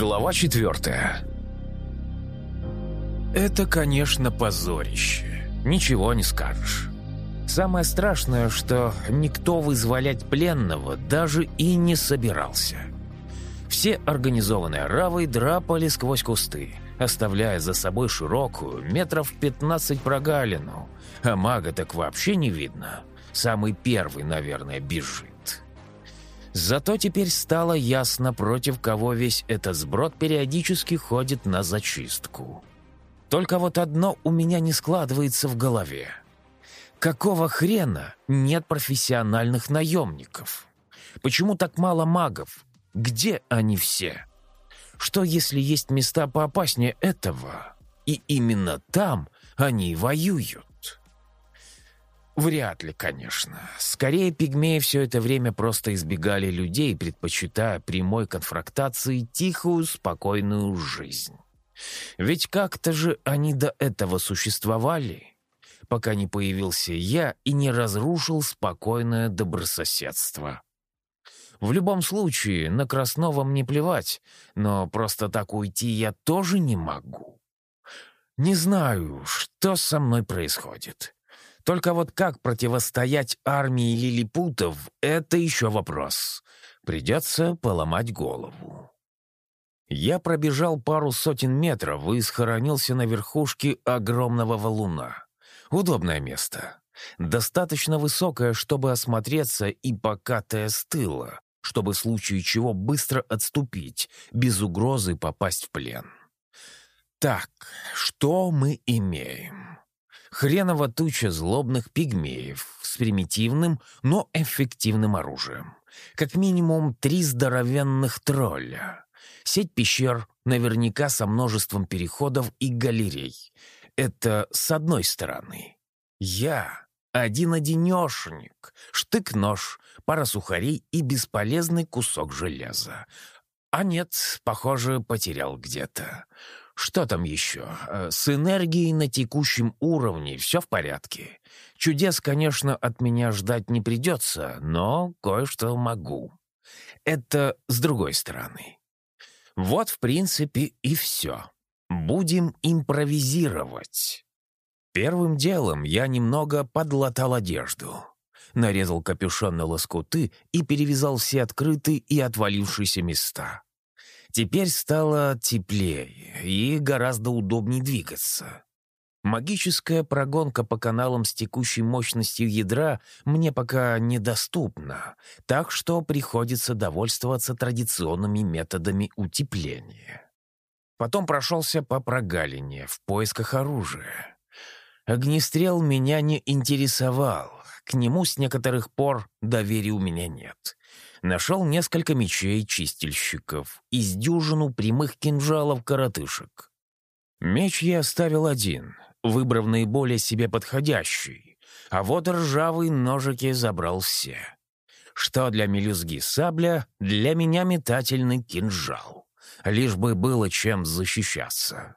Глава четвертая. Это, конечно, позорище. Ничего не скажешь. Самое страшное, что никто вызволять пленного даже и не собирался. Все организованные равы драпали сквозь кусты, оставляя за собой широкую, метров 15 прогалину, а мага так вообще не видно. Самый первый, наверное, бежит. Зато теперь стало ясно, против кого весь этот сброд периодически ходит на зачистку. Только вот одно у меня не складывается в голове. Какого хрена нет профессиональных наемников? Почему так мало магов? Где они все? Что если есть места поопаснее этого? И именно там они воюют? Вряд ли, конечно. Скорее, пигмеи все это время просто избегали людей, предпочитая прямой конфронтации тихую, спокойную жизнь. Ведь как-то же они до этого существовали, пока не появился я и не разрушил спокойное добрососедство. В любом случае, на Краснова мне плевать, но просто так уйти я тоже не могу. Не знаю, что со мной происходит. Только вот как противостоять армии лилипутов — это еще вопрос. Придется поломать голову. Я пробежал пару сотен метров и схоронился на верхушке огромного валуна. Удобное место. Достаточно высокое, чтобы осмотреться, и покатое с тыла, чтобы в случае чего быстро отступить, без угрозы попасть в плен. Так, что мы имеем? Хренова туча злобных пигмеев с примитивным, но эффективным оружием. Как минимум три здоровенных тролля. Сеть пещер, наверняка со множеством переходов и галерей. Это с одной стороны. Я один-одинешенек, штык-нож, пара сухарей и бесполезный кусок железа. А нет, похоже, потерял где-то. Что там еще? Э, с энергией на текущем уровне все в порядке. Чудес, конечно, от меня ждать не придется, но кое-что могу. Это с другой стороны. Вот, в принципе, и все. Будем импровизировать. Первым делом я немного подлатал одежду. Нарезал капюшон на лоскуты и перевязал все открытые и отвалившиеся места. Теперь стало теплее и гораздо удобнее двигаться. Магическая прогонка по каналам с текущей мощностью ядра мне пока недоступна, так что приходится довольствоваться традиционными методами утепления. Потом прошелся по прогалине в поисках оружия. Огнестрел меня не интересовал, к нему с некоторых пор доверия у меня нет нашел несколько мечей чистильщиков и с дюжину прямых кинжалов-коротышек. Меч я оставил один, выбрав наиболее себе подходящий, а вот ржавые ножики забрал все. Что для мелюзги сабля, для меня метательный кинжал. Лишь бы было чем защищаться.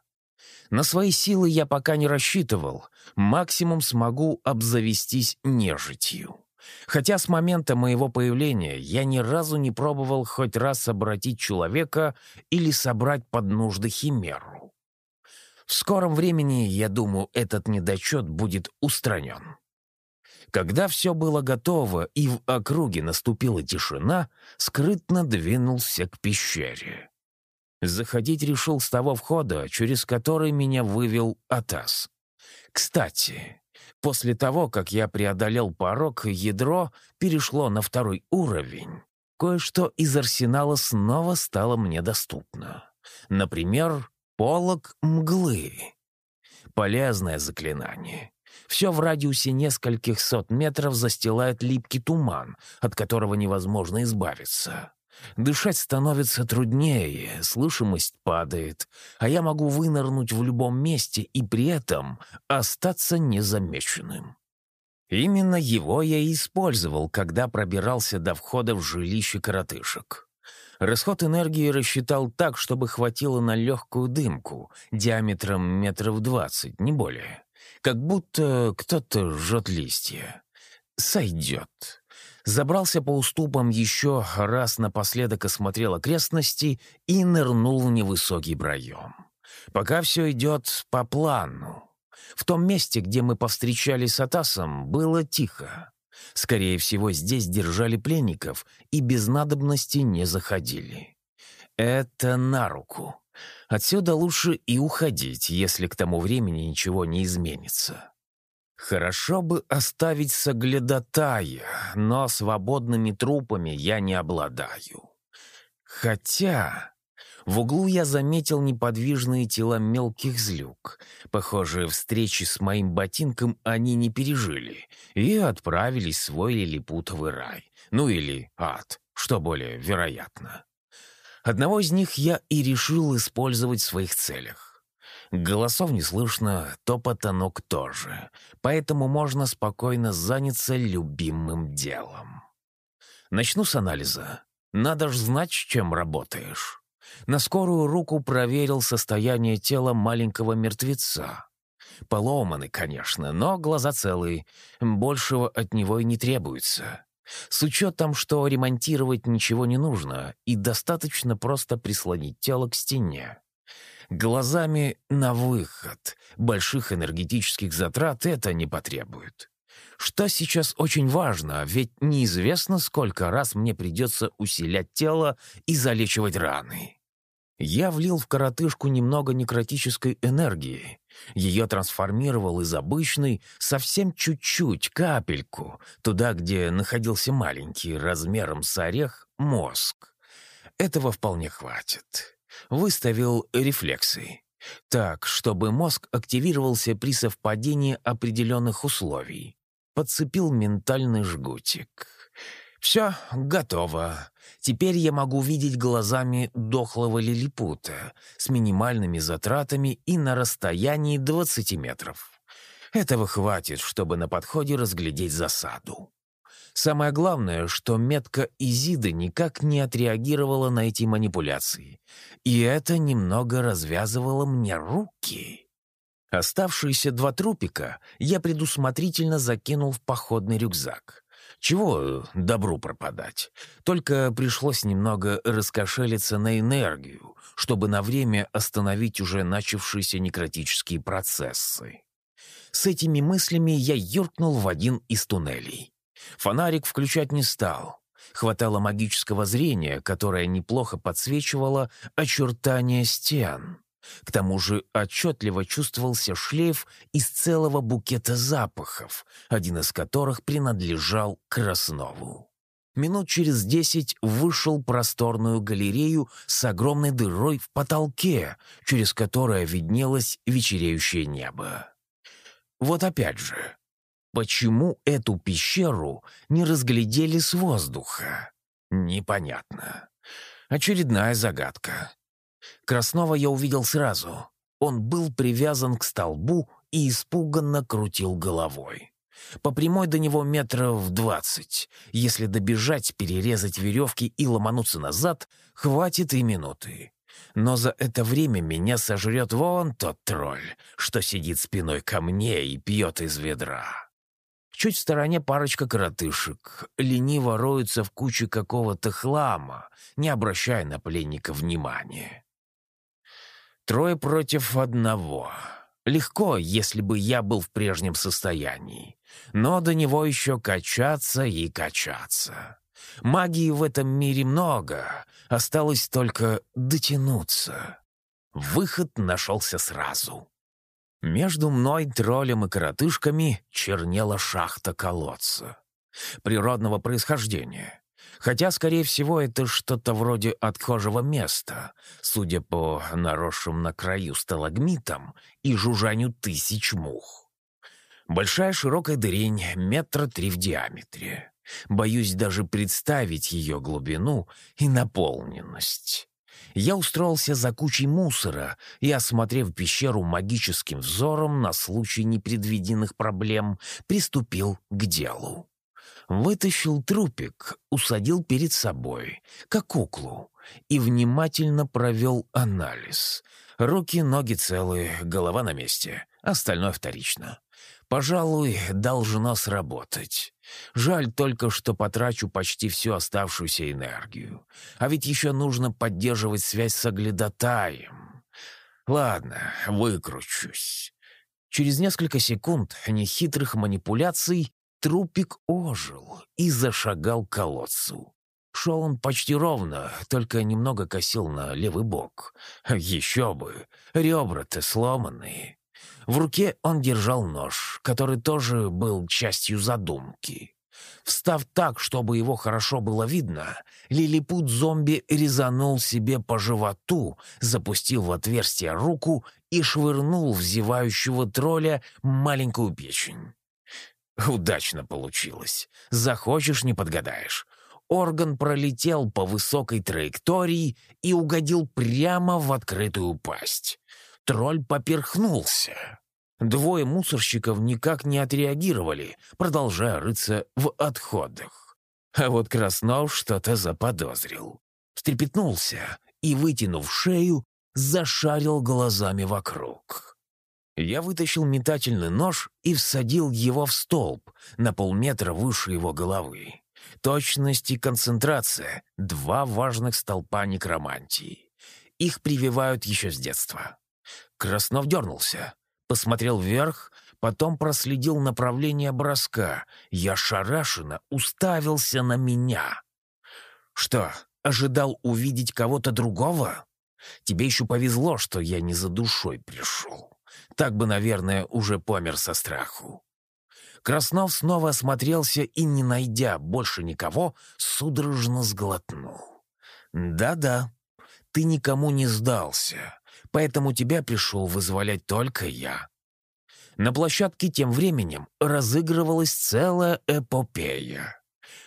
На свои силы я пока не рассчитывал, максимум смогу обзавестись нежитью. Хотя с момента моего появления я ни разу не пробовал хоть раз обратить человека или собрать под нужды химеру. В скором времени, я думаю, этот недочет будет устранен. Когда все было готово и в округе наступила тишина, скрытно двинулся к пещере. Заходить решил с того входа, через который меня вывел Атас. Кстати, После того, как я преодолел порог, ядро перешло на второй уровень. Кое-что из арсенала снова стало мне доступно. Например, полог мглы. Полезное заклинание. Все в радиусе нескольких сот метров застилает липкий туман, от которого невозможно избавиться. Дышать становится труднее, слышимость падает, а я могу вынырнуть в любом месте и при этом остаться незамеченным. Именно его я и использовал, когда пробирался до входа в жилище коротышек. Расход энергии рассчитал так, чтобы хватило на легкую дымку, диаметром метров двадцать, не более. Как будто кто-то жжет листья. Сойдет. Забрался по уступам еще раз напоследок осмотрел окрестности и нырнул в невысокий проем. Пока все идет по плану. В том месте, где мы повстречались с Атасом, было тихо. Скорее всего, здесь держали пленников и без надобности не заходили. Это на руку. Отсюда лучше и уходить, если к тому времени ничего не изменится. Хорошо бы оставить соглядатая, но свободными трупами я не обладаю. Хотя... В углу я заметил неподвижные тела мелких злюк. Похоже, встречи с моим ботинком они не пережили и отправились в свой лилипутовый рай. Ну или ад, что более вероятно. Одного из них я и решил использовать в своих целях. Голосов не слышно, топота ног тоже, поэтому можно спокойно заняться любимым делом. Начну с анализа. Надо ж знать, с чем работаешь. На скорую руку проверил состояние тела маленького мертвеца. Поломаны, конечно, но глаза целые. Большего от него и не требуется. С учетом, что ремонтировать ничего не нужно, и достаточно просто прислонить тело к стене. Глазами на выход. Больших энергетических затрат это не потребует. Что сейчас очень важно, ведь неизвестно, сколько раз мне придется усилять тело и залечивать раны. Я влил в коротышку немного некротической энергии. Ее трансформировал из обычной совсем чуть-чуть, капельку, туда, где находился маленький, размером с орех, мозг. Этого вполне хватит. Выставил рефлексы. Так, чтобы мозг активировался при совпадении определенных условий. Подцепил ментальный жгутик. «Все, готово. Теперь я могу видеть глазами дохлого лилипута с минимальными затратами и на расстоянии 20 метров. Этого хватит, чтобы на подходе разглядеть засаду. Самое главное, что метка Изиды никак не отреагировала на эти манипуляции, и это немного развязывало мне руки». Оставшиеся два трупика я предусмотрительно закинул в походный рюкзак. Чего добру пропадать? Только пришлось немного раскошелиться на энергию, чтобы на время остановить уже начавшиеся некротические процессы. С этими мыслями я юркнул в один из туннелей. Фонарик включать не стал. Хватало магического зрения, которое неплохо подсвечивало очертания стен. К тому же отчетливо чувствовался шлейф из целого букета запахов, один из которых принадлежал Краснову. Минут через десять вышел просторную галерею с огромной дырой в потолке, через которое виднелось вечереющее небо. Вот опять же, почему эту пещеру не разглядели с воздуха? Непонятно. Очередная загадка. Краснова я увидел сразу. Он был привязан к столбу и испуганно крутил головой. По прямой до него метров двадцать. Если добежать, перерезать веревки и ломануться назад, хватит и минуты. Но за это время меня сожрет вон тот тролль, что сидит спиной ко мне и пьет из ведра. Чуть в стороне парочка коротышек. Лениво роются в куче какого-то хлама, не обращая на пленника внимания. Трое против одного. Легко, если бы я был в прежнем состоянии. Но до него еще качаться и качаться. Магии в этом мире много, осталось только дотянуться. Выход нашелся сразу. Между мной, троллем и коротышками чернела шахта колодца. Природного происхождения. Хотя, скорее всего, это что-то вроде отхожего места, судя по наросшим на краю сталагмитам и жужжанию тысяч мух. Большая широкая дырень, метра три в диаметре. Боюсь даже представить ее глубину и наполненность. Я устроился за кучей мусора и, осмотрев пещеру магическим взором на случай непредвиденных проблем, приступил к делу. Вытащил трупик, усадил перед собой, как куклу, и внимательно провел анализ. Руки, ноги целые, голова на месте, остальное вторично. Пожалуй, должно сработать. Жаль только, что потрачу почти всю оставшуюся энергию. А ведь еще нужно поддерживать связь с оглядотаем. Ладно, выкручусь. Через несколько секунд нехитрых манипуляций трупик ожил и зашагал к колодцу. Шел он почти ровно, только немного косил на левый бок. Еще бы, ребра-то сломанные. В руке он держал нож, который тоже был частью задумки. Встав так, чтобы его хорошо было видно, лилипут зомби резанул себе по животу, запустил в отверстие руку и швырнул в зевающего тролля маленькую печень. Удачно получилось. Захочешь — не подгадаешь. Орган пролетел по высокой траектории и угодил прямо в открытую пасть. Тролль поперхнулся. Двое мусорщиков никак не отреагировали, продолжая рыться в отходах. А вот Краснов что-то заподозрил. Встрепетнулся и, вытянув шею, зашарил глазами вокруг. Я вытащил метательный нож и всадил его в столб на полметра выше его головы. Точность и концентрация — два важных столпа некромантии. Их прививают еще с детства. Краснов дернулся, посмотрел вверх, потом проследил направление броска. Я шарашенно уставился на меня. «Что, ожидал увидеть кого-то другого? Тебе еще повезло, что я не за душой пришел. Так бы, наверное, уже помер со страху». Краснов снова осмотрелся и, не найдя больше никого, судорожно сглотнул. «Да-да, ты никому не сдался поэтому тебя пришел вызволять только я». На площадке тем временем разыгрывалась целая эпопея.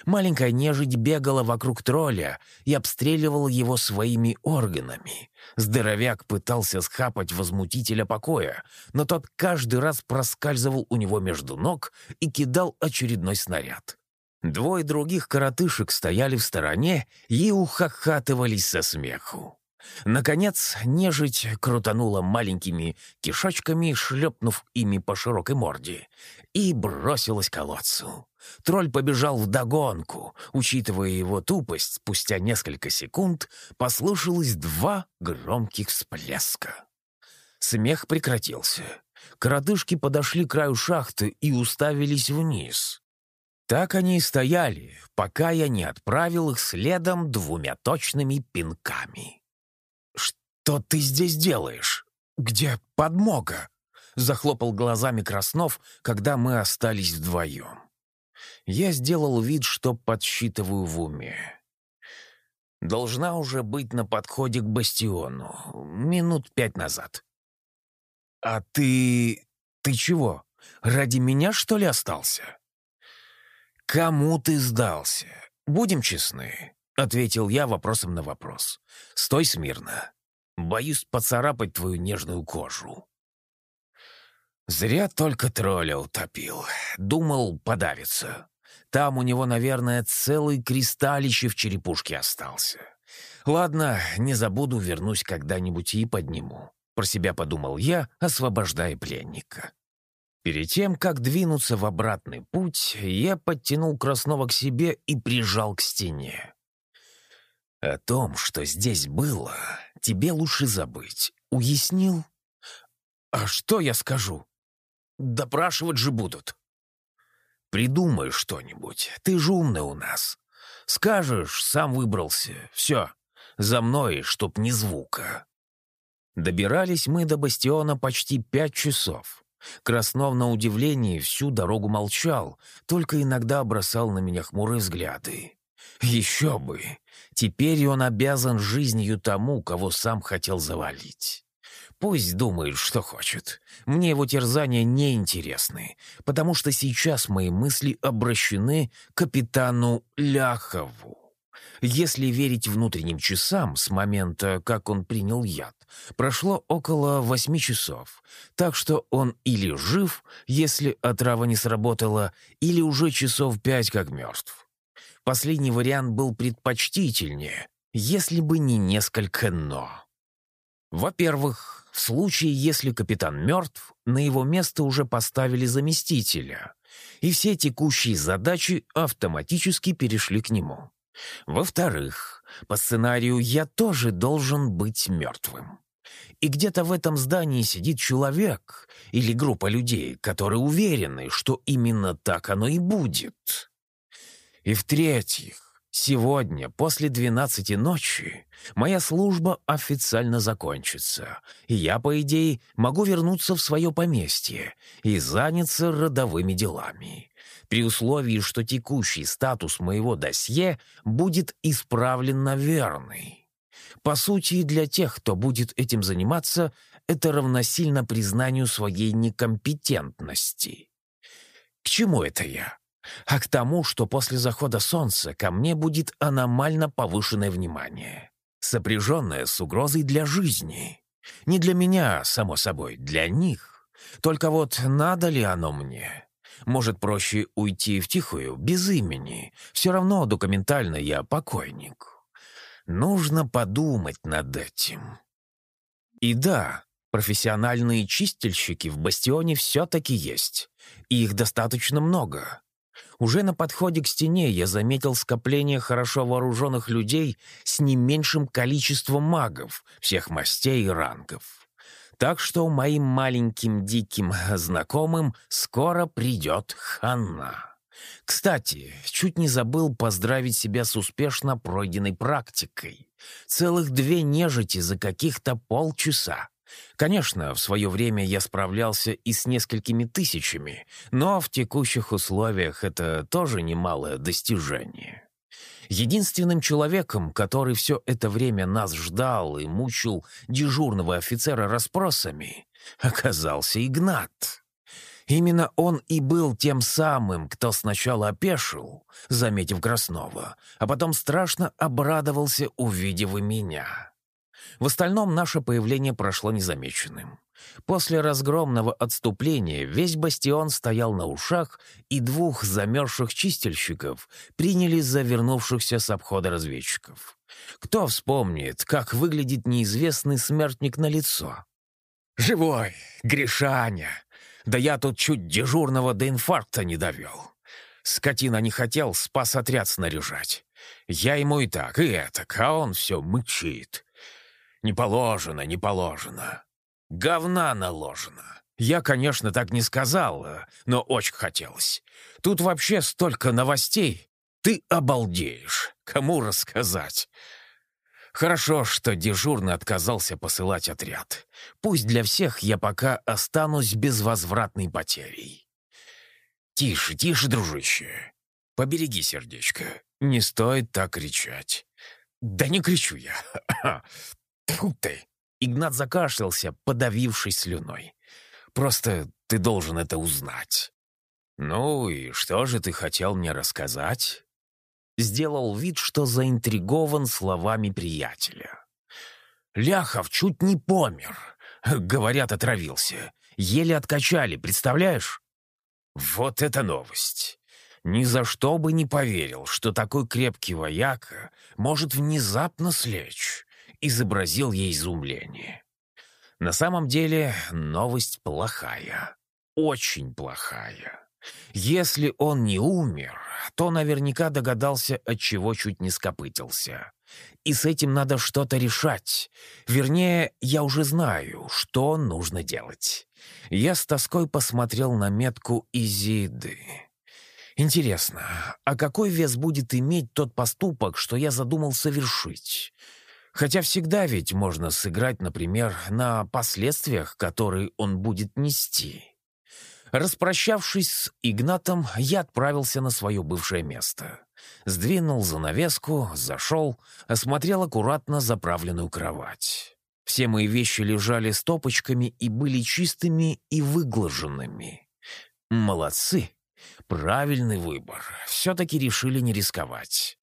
Маленькая нежить бегала вокруг тролля и обстреливала его своими органами. Здоровяк пытался схапать возмутителя покоя, но тот каждый раз проскальзывал у него между ног и кидал очередной снаряд. Двое других коротышек стояли в стороне и ухахатывались со смеху. Наконец, нежить крутанула маленькими кишочками, шлепнув ими по широкой морде, и бросилась к колодцу. Тролль побежал вдогонку. Учитывая его тупость, спустя несколько секунд послышалось два громких всплеска. Смех прекратился. Коротышки подошли к краю шахты и уставились вниз. Так они и стояли, пока я не отправил их следом двумя точными пинками. «Что ты здесь делаешь? Где подмога?» Захлопал глазами Краснов, когда мы остались вдвоем. Я сделал вид, что подсчитываю в уме. Должна уже быть на подходе к бастиону. Минут пять назад. «А ты... ты чего? Ради меня, что ли, остался?» «Кому ты сдался? Будем честны», — ответил я вопросом на вопрос. «Стой смирно. Боюсь поцарапать твою нежную кожу». Зря только тролля утопил. Думал, подавится. Там у него, наверное, целый кристаллище в черепушке остался. Ладно, не забуду, вернусь когда-нибудь и подниму. Про себя подумал я, освобождая пленника. Перед тем, как двинуться в обратный путь, я подтянул Краснова к себе и прижал к стене. О том, что здесь было, тебе лучше забыть. Уяснил? А что я скажу? Допрашивать же будут. Придумай что-нибудь. Ты же умный у нас. Скажешь, сам выбрался. Все. За мной, чтоб ни звука. Добирались мы до бастиона почти пять часов. Краснов, на удивление, всю дорогу молчал, только иногда бросал на меня хмурые взгляды. Еще бы! Теперь он обязан жизнью тому, кого сам хотел завалить. Пусть думает, что хочет. Мне его терзания не интересны, потому что сейчас мои мысли обращены к капитану Ляхову. Если верить внутренним часам с момента, как он принял яд, прошло около восьми часов, так что он или жив, если отрава не сработала, или уже часов пять как мертв. Последний вариант был предпочтительнее, если бы не несколько «но». Во-первых, В случае, если капитан мертв, на его место уже поставили заместителя, и все текущие задачи автоматически перешли к нему. Во-вторых, по сценарию я тоже должен быть мертвым. И где-то в этом здании сидит человек или группа людей, которые уверены, что именно так оно и будет. И в-третьих, сегодня, после двенадцати ночи, моя служба официально закончится, и я, по идее, могу вернуться в свое поместье и заняться родовыми делами при условии, что текущий статус моего досье будет исправлен на верный. По сути, для тех, кто будет этим заниматься, это равносильно признанию своей некомпетентности. К чему это я? А к тому, что после захода солнца ко мне будет аномально повышенное внимание, сопряженное с угрозой для жизни. Не для меня, само собой, для них. Только вот надо ли оно мне? Может, проще уйти в тихую, без имени. Все равно документально я покойник. Нужно подумать над этим. И да, профессиональные чистильщики в бастионе все-таки есть. И их достаточно много. Уже на подходе к стене я заметил скопление хорошо вооруженных людей с не меньшим количеством магов всех мастей и рангов. Так что моим маленьким диким знакомым скоро придет хана. Кстати, чуть не забыл поздравить себя с успешно пройденной практикой. Целых две нежити за каких-то полчаса. Конечно, в свое время я справлялся и с несколькими тысячами, но в текущих условиях это тоже немалое достижение. Единственным человеком, который все это время нас ждал и мучил дежурного офицера расспросами, оказался Игнат. Именно он и был тем самым, кто сначала опешил, заметив Краснова, а потом страшно обрадовался, увидев меня. В остальном наше появление прошло незамеченным. После разгромного отступления весь бастион стоял на ушах, и двух замерзших чистильщиков приняли за вернувшихся с обхода разведчиков. Кто вспомнит, как выглядит неизвестный смертник на лицо? «Живой! Гришаня!» Да я тут чуть дежурного до инфаркта не довел. Скотина не хотел спас отряд снаряжать. Я ему и так, и это, а он все мычит. Не положено, не положено. Говна наложено. Я, конечно, так не сказал, но очень хотелось. Тут вообще столько новостей. Ты обалдеешь. Кому рассказать? Хорошо, что дежурный отказался посылать отряд. Пусть для всех я пока останусь безвозвратной потерей. Тише, тише, дружище. Побереги сердечко. Не стоит так кричать. Да не кричу я. Тьфу ты. Игнат закашлялся, подавившись слюной. Просто ты должен это узнать. Ну и что же ты хотел мне рассказать? сделал вид, что заинтригован словами приятеля. «Ляхов чуть не помер. Говорят, отравился. Еле откачали, представляешь?» «Вот это новость!» Ни за что бы не поверил, что такой крепкий вояка может внезапно слечь, изобразил ей изумление. На самом деле новость плохая, очень плохая. Если он не умер, то наверняка догадался, от чего чуть не скопытился. И с этим надо что-то решать. Вернее, я уже знаю, что нужно делать. Я с тоской посмотрел на метку Изиды. Интересно, а какой вес будет иметь тот поступок, что я задумал совершить? Хотя всегда ведь можно сыграть, например, на последствиях, которые он будет нести. Распрощавшись с Игнатом, я отправился на свое бывшее место. Сдвинул занавеску, зашел, осмотрел аккуратно заправленную кровать. Все мои вещи лежали стопочками и были чистыми и выглаженными. Молодцы! Правильный выбор. Все-таки решили не рисковать.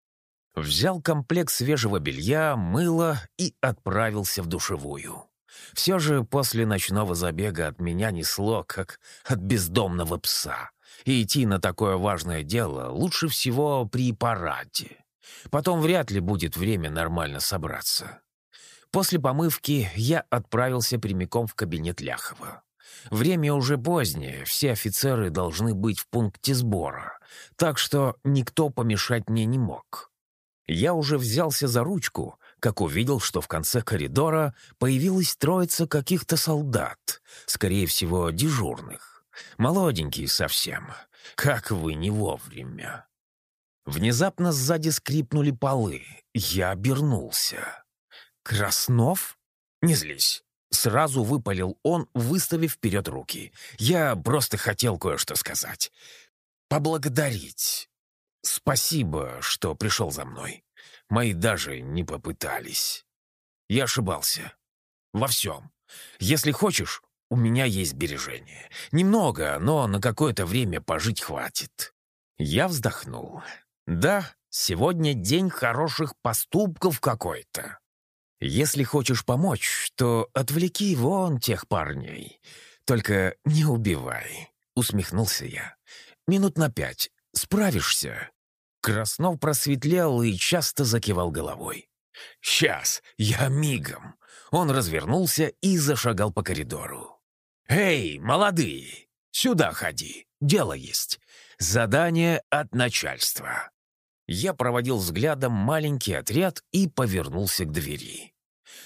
Взял комплект свежего белья, мыла и отправился в душевую. Все же после ночного забега от меня несло, как от бездомного пса. И идти на такое важное дело лучше всего при параде. Потом вряд ли будет время нормально собраться. После помывки я отправился прямиком в кабинет Ляхова. Время уже позднее, все офицеры должны быть в пункте сбора, так что никто помешать мне не мог. Я уже взялся за ручку, как увидел, что в конце коридора появилась троица каких-то солдат, скорее всего, дежурных. Молоденькие совсем. Как вы не вовремя. Внезапно сзади скрипнули полы. Я обернулся. «Краснов? Не злись. Сразу выпалил он, выставив вперед руки. «Я просто хотел кое-что сказать. Поблагодарить. Спасибо, что пришел за мной. Мои даже не попытались. Я ошибался. Во всем. Если хочешь, у меня есть сбережения. Немного, но на какое-то время пожить хватит». Я вздохнул. «Да, сегодня день хороших поступков какой-то. Если хочешь помочь, то отвлеки вон тех парней. Только не убивай», — усмехнулся я. «Минут на пять. Справишься?» Краснов просветлел и часто закивал головой. «Сейчас, я мигом!» Он развернулся и зашагал по коридору. «Эй, молодые, сюда ходи, дело есть. Задание от начальства». Я проводил взглядом маленький отряд и повернулся к двери.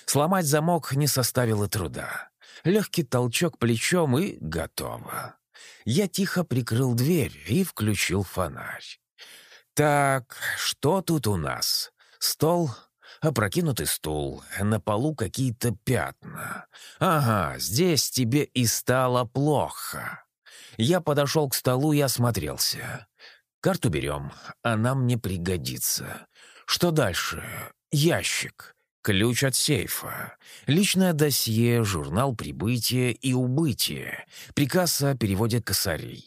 Сломать замок не составило труда. Легкий толчок плечом и готово. Я тихо прикрыл дверь и включил фонарь. «Так, что тут у нас? Стол, опрокинутый стул, на полу какие-то пятна. Ага, здесь тебе и стало плохо». Я подошел к столу и осмотрелся. «Карту берем, она мне пригодится. Что дальше? Ящик. Ключ от сейфа, личное досье, журнал прибытия и убытия, приказ о переводе косарей.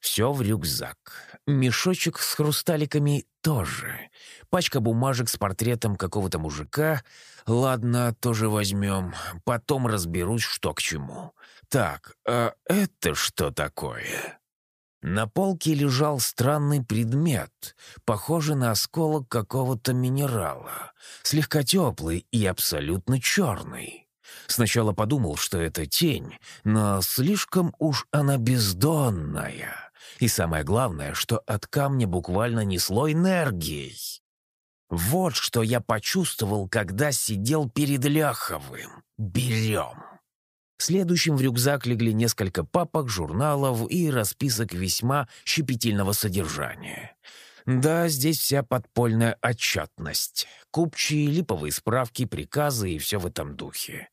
Все в рюкзак. Мешочек с хрусталиками тоже. Пачка бумажек с портретом какого-то мужика. Ладно, тоже возьмем. Потом разберусь, что к чему. Так, а это что такое? На полке лежал странный предмет, похожий на осколок какого-то минерала, слегка теплый и абсолютно черный. Сначала подумал, что это тень, но слишком уж она бездонная. И самое главное, что от камня буквально несло энергией. Вот что я почувствовал, когда сидел перед Ляховым. «Берем». Следующим в рюкзак легли несколько папок, журналов и расписок весьма щепетильного содержания. Да, здесь вся подпольная отчетность. Купчие, липовые справки, приказы и все в этом духе.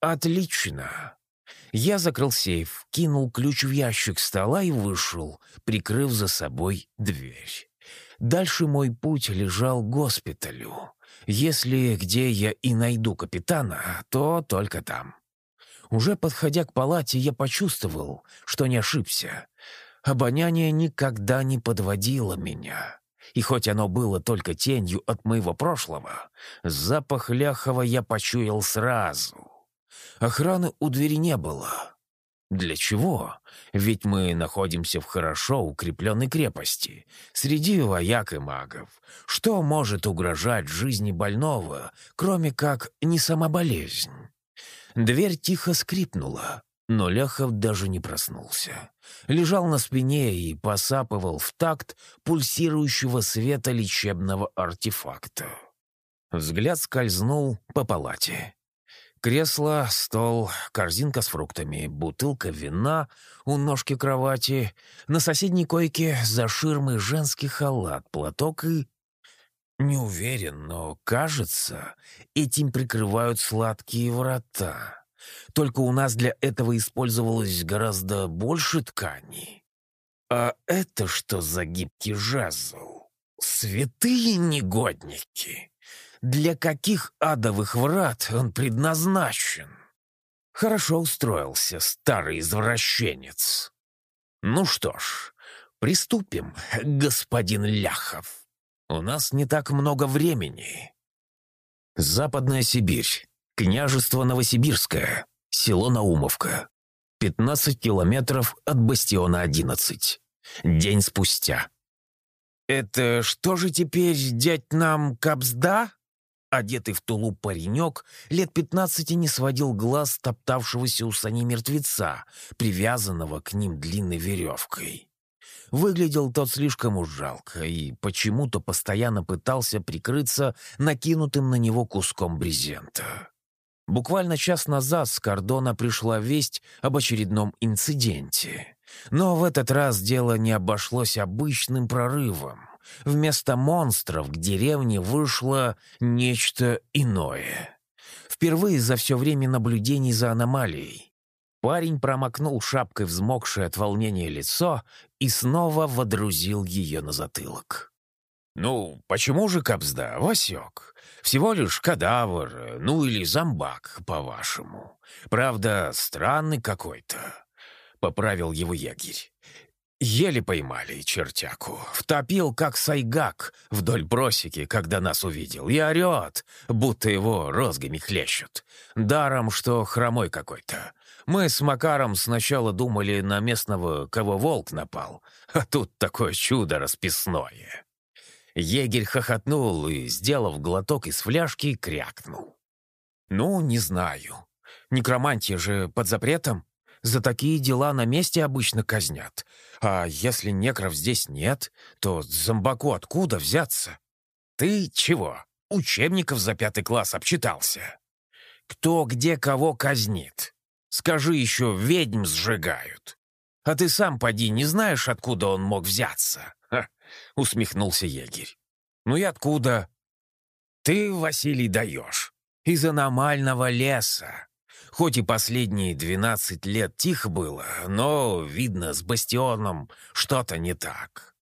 Отлично. Я закрыл сейф, кинул ключ в ящик стола и вышел, прикрыв за собой дверь. Дальше мой путь лежал к госпиталю. Если где я и найду капитана, то только там. Уже подходя к палате, я почувствовал, что не ошибся. Обоняние никогда не подводило меня. И хоть оно было только тенью от моего прошлого, запах ляхова я почуял сразу. Охраны у двери не было. Для чего? Ведь мы находимся в хорошо укрепленной крепости, среди вояк и магов. Что может угрожать жизни больного, кроме как не сама болезнь? Дверь тихо скрипнула, но Ляхов даже не проснулся. Лежал на спине и посапывал в такт пульсирующего света лечебного артефакта. Взгляд скользнул по палате. Кресло, стол, корзинка с фруктами, бутылка вина у ножки кровати, на соседней койке за ширмой женский халат, платок и не уверен, но, кажется, этим прикрывают сладкие врата. Только у нас для этого использовалось гораздо больше ткани. А это что за гибкий жазл? Святые негодники! Для каких адовых врат он предназначен? Хорошо устроился старый извращенец. Ну что ж, приступим, господин Ляхов. У нас не так много времени. Западная Сибирь. Княжество Новосибирское. Село Наумовка. 15 километров от бастиона 11. День спустя. «Это что же теперь, дядь нам капсда?» Одетый в тулуп паренек лет пятнадцати не сводил глаз топтавшегося у сани мертвеца, привязанного к ним длинной веревкой. Выглядел тот слишком уж жалко и почему-то постоянно пытался прикрыться накинутым на него куском брезента. Буквально час назад с кордона пришла весть об очередном инциденте. Но в этот раз дело не обошлось обычным прорывом. Вместо монстров к деревне вышло нечто иное. Впервые за все время наблюдений за аномалией. Парень промокнул шапкой взмокшее от волнения лицо и снова водрузил ее на затылок. «Ну, почему же кобзда, Васек? Всего лишь кадавр, ну или зомбак, по-вашему. Правда, странный какой-то», — поправил его егерь. «Еле поймали чертяку. Втопил, как сайгак, вдоль просеки, когда нас увидел, и орет, будто его розгами хлещут. Даром, что хромой какой-то. Мы с Макаром сначала думали на местного, кого волк напал, а тут такое чудо расписное. Егерь хохотнул и, сделав глоток из фляжки, крякнул. «Ну, не знаю. Некромантия же под запретом. За такие дела на месте обычно казнят. А если некров здесь нет, то зомбаку откуда взяться? Ты чего, учебников за пятый класс обчитался? Кто где кого казнит? Скажи еще, ведьм сжигают. А ты сам, поди, не знаешь, откуда он мог взяться?» Ха, — усмехнулся егерь. «Ну и откуда?» «Ты, Василий, даешь. Из аномального леса. Хоть и последние двенадцать лет тихо было, но, видно, с бастионом что-то не так».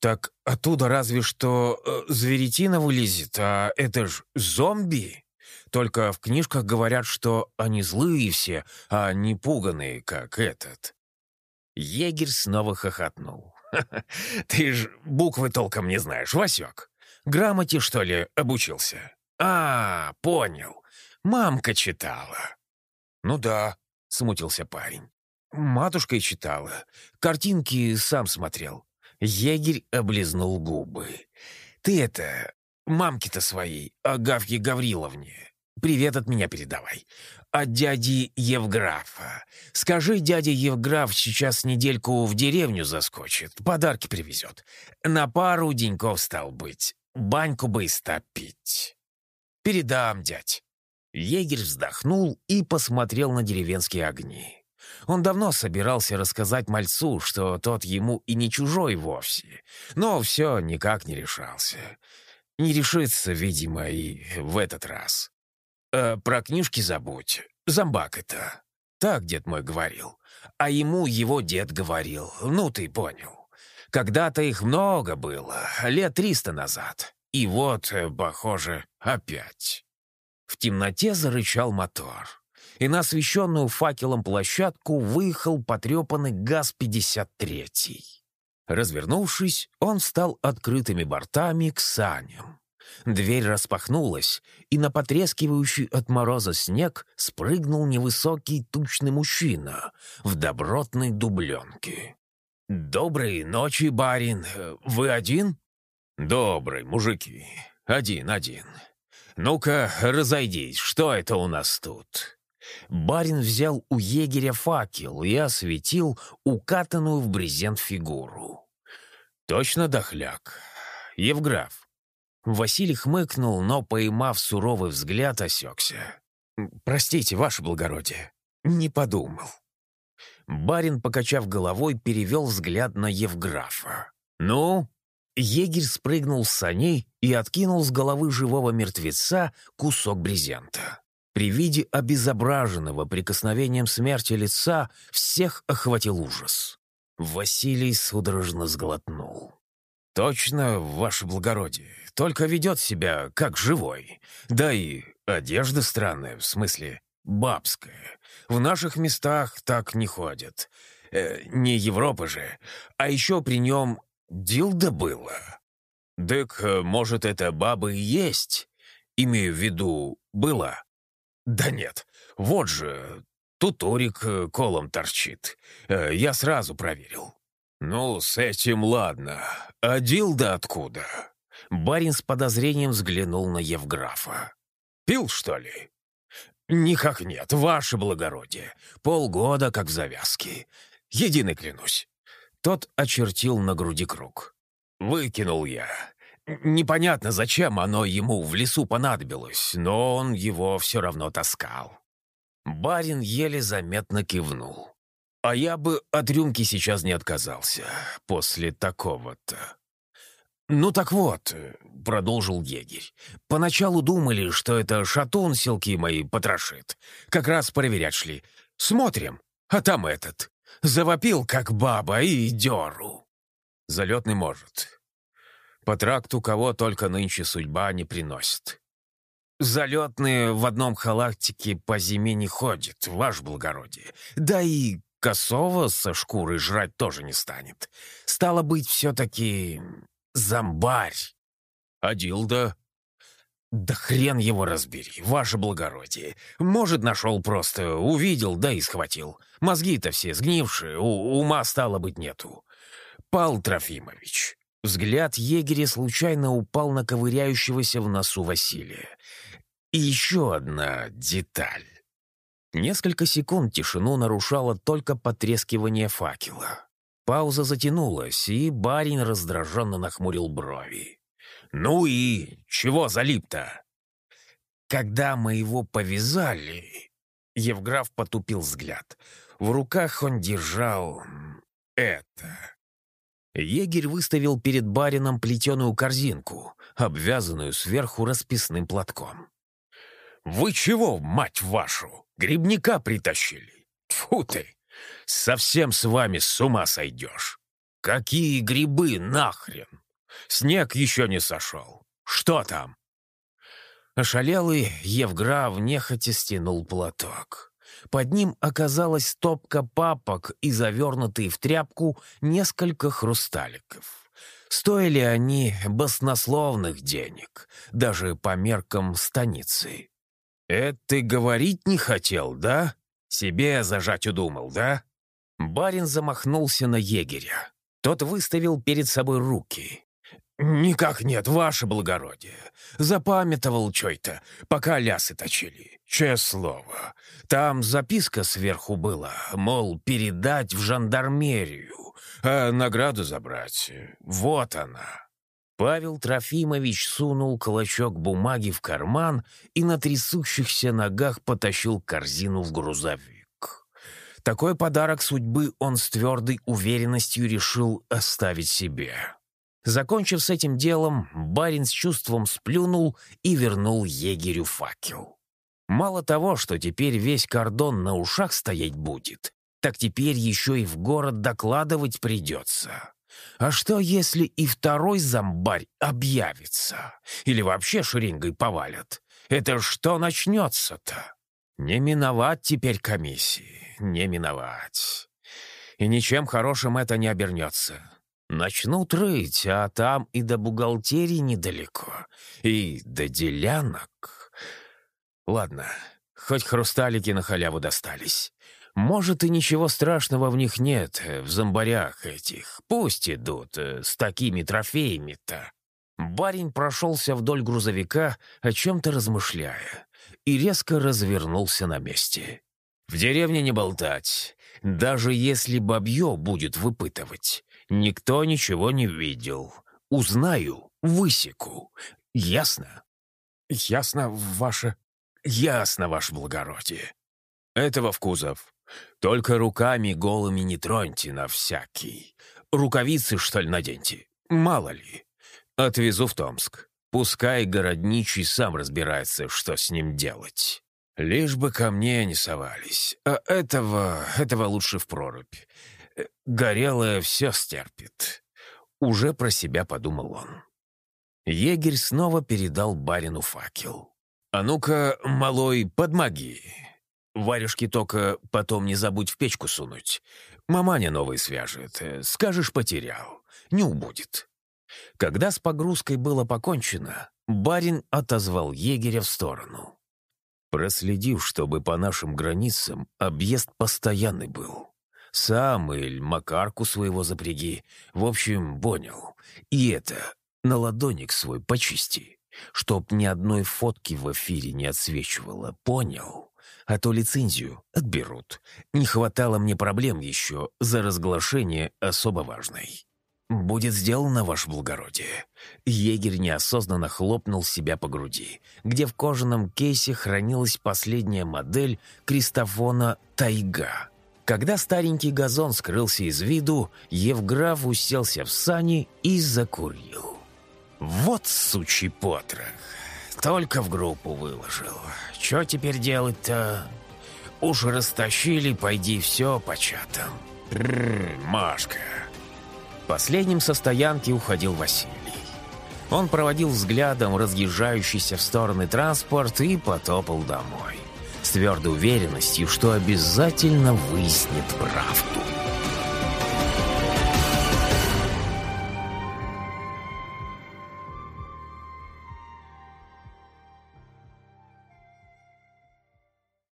«Так оттуда разве что э, зверетина вылезет, а это ж зомби?» Только в книжках говорят, что они злые все, а не пуганые, как этот». Егерь снова хохотнул. «Ты ж буквы толком не знаешь, Васек. Грамоте, что ли, обучился?» «А, понял. Мамка читала». «Ну да», — смутился парень. «Матушка читала. Картинки сам смотрел». Егерь облизнул губы. «Ты это, мамке-то своей, Агафье Гавриловне, Привет от меня передавай. От дяди Евграфа. Скажи, дядя Евграф сейчас недельку в деревню заскочит, подарки привезет. На пару деньков стал быть. Баньку бы истопить. Передам, дядь. Егерь вздохнул и посмотрел на деревенские огни. Он давно собирался рассказать мальцу, что тот ему и не чужой вовсе, но все никак не решался. Не решится, видимо, и в этот раз. «Э, «Про книжки забудь. Зомбак это». Так дед мой говорил. А ему его дед говорил. Ну, ты понял. Когда-то их много было, лет триста назад. И вот, э, похоже, опять. В темноте зарычал мотор. И на освещенную факелом площадку выехал потрепанный ГАЗ-53. Развернувшись, он встал открытыми бортами к саням. Дверь распахнулась, и на потрескивающий от мороза снег спрыгнул невысокий тучный мужчина в добротной дубленке. «Доброй ночи, барин. Вы один?» «Добрый, мужики. Один, один. Ну-ка, разойдись, что это у нас тут?» Барин взял у егеря факел и осветил укатанную в брезент фигуру. «Точно дохляк. Евграф, Василий хмыкнул, но, поймав суровый взгляд, осекся. «Простите, ваше благородие, не подумал». Барин, покачав головой, перевел взгляд на Евграфа. «Ну?» Егерь спрыгнул с саней и откинул с головы живого мертвеца кусок брезента. При виде обезображенного прикосновением смерти лица всех охватил ужас. Василий судорожно сглотнул. «Точно, ваше благородие, только ведет себя как живой. Да и одежда странная, в смысле бабская. В наших местах так не ходят. Э, не Европа же. А еще при нем дилда было. Дык, может, это баба и есть? Имею в виду, была? Да нет, вот же, тут Орик э, колом торчит. Э, я сразу проверил. «Ну, с этим ладно. А Дилда откуда?» Барин с подозрением взглянул на Евграфа. «Пил, что ли?» «Никак нет, ваше благородие. Полгода как в завязке. Единый клянусь». Тот очертил на груди круг. «Выкинул я. Непонятно, зачем оно ему в лесу понадобилось, но он его все равно таскал». Барин еле заметно кивнул. «А я бы от рюмки сейчас не отказался после такого-то». «Ну так вот», — продолжил егерь, — «поначалу думали, что это шатун селки мои потрошит. Как раз проверять шли. Смотрим, а там этот. Завопил, как баба, и деру. Залетный может. По тракту кого только нынче судьба не приносит. Залетные в одном халактике по зиме не ходит, ваше благородие. Да и косого со шкурой жрать тоже не станет. Стало быть, все-таки зомбарь. А дилда? Да хрен его разбери, ваше благородие. Может, нашел просто, увидел, да и схватил. Мозги-то все сгнившие, у ума стало быть нету. Пал Трофимович. Взгляд егеря случайно упал на ковыряющегося в носу Василия. И еще одна деталь. Несколько секунд тишину нарушало только потрескивание факела. Пауза затянулась, и барин раздраженно нахмурил брови. «Ну и чего залип-то?» «Когда мы его повязали...» Евграф потупил взгляд. В руках он держал... это... Егерь выставил перед барином плетеную корзинку, обвязанную сверху расписным платком. «Вы чего, мать вашу, грибника притащили? Тьфу ты! Совсем с вами с ума сойдешь! Какие грибы нахрен! Снег еще не сошел! Что там?» Ошалелый Евграф нехотя стянул платок. Под ним оказалась стопка папок и завернутые в тряпку несколько хрусталиков. Стоили они баснословных денег, даже по меркам станицы. «Это ты говорить не хотел, да? Себе зажать удумал, да?» Барин замахнулся на егеря. Тот выставил перед собой руки. «Никак нет, ваше благородие. Запамятовал чё-то, пока лясы точили. Честное слово. Там записка сверху была, мол, передать в жандармерию, а награду забрать. Вот она». Павел Трофимович сунул клочок бумаги в карман и на трясущихся ногах потащил корзину в грузовик. Такой подарок судьбы он с твердой уверенностью решил оставить себе. Закончив с этим делом, барин с чувством сплюнул и вернул егерю факел. Мало того, что теперь весь кордон на ушах стоять будет, так теперь еще и в город докладывать придется. А что, если и второй зомбарь объявится? Или вообще шеренгой повалят? Это что начнется-то? Не миновать теперь комиссии, не миновать. И ничем хорошим это не обернется. Начнут рыть, а там и до бухгалтерии недалеко, и до делянок. Ладно, хоть хрусталики на халяву достались. Может, и ничего страшного в них нет, в зомбарях этих. Пусть идут э, с такими трофеями-то. Барин прошелся вдоль грузовика, о чем-то размышляя, и резко развернулся на месте. В деревне не болтать, даже если бабье будет выпытывать. Никто ничего не видел. Узнаю, высеку. Ясно? Ясно, ваше... Ясно, ваше благородие. Этого в кузов. Только руками голыми не троньте на всякий. Рукавицы, что ли, наденьте? Мало ли. Отвезу в Томск. Пускай городничий сам разбирается, что с ним делать. Лишь бы ко мне не совались. А этого... этого лучше в прорубь. Горелое все стерпит. Уже про себя подумал он. Егерь снова передал барину факел. «А ну-ка, малой, подмоги. Варежки только потом не забудь в печку сунуть. Маманя новый свяжет. Скажешь, потерял. Не убудет». Когда с погрузкой было покончено, барин отозвал егеря в сторону. Проследив, чтобы по нашим границам объезд постоянный был. Сам или Макарку своего запряги. В общем, понял. И это, На ладоник свой почисти, чтоб ни одной фотки в эфире не отсвечивало, понял? А то лицензию отберут. Не хватало мне проблем еще за разглашение особо важной. «Будет сделано, ваше благородие». Егерь неосознанно хлопнул себя по груди, где в кожаном кейсе хранилась последняя модель Кристофона «Тайга». Когда старенький газон скрылся из виду, Евграф уселся в сани и закурил. «Вот сучий потрох! Только в группу выложил. Что теперь делать-то? Уж растащили, пойди все по чатам. Машка!» Последним со стоянки уходил Василий. Он проводил взглядом разъезжающийся в стороны транспорт и потопал домой. С твердой уверенностью, что обязательно выяснит правду.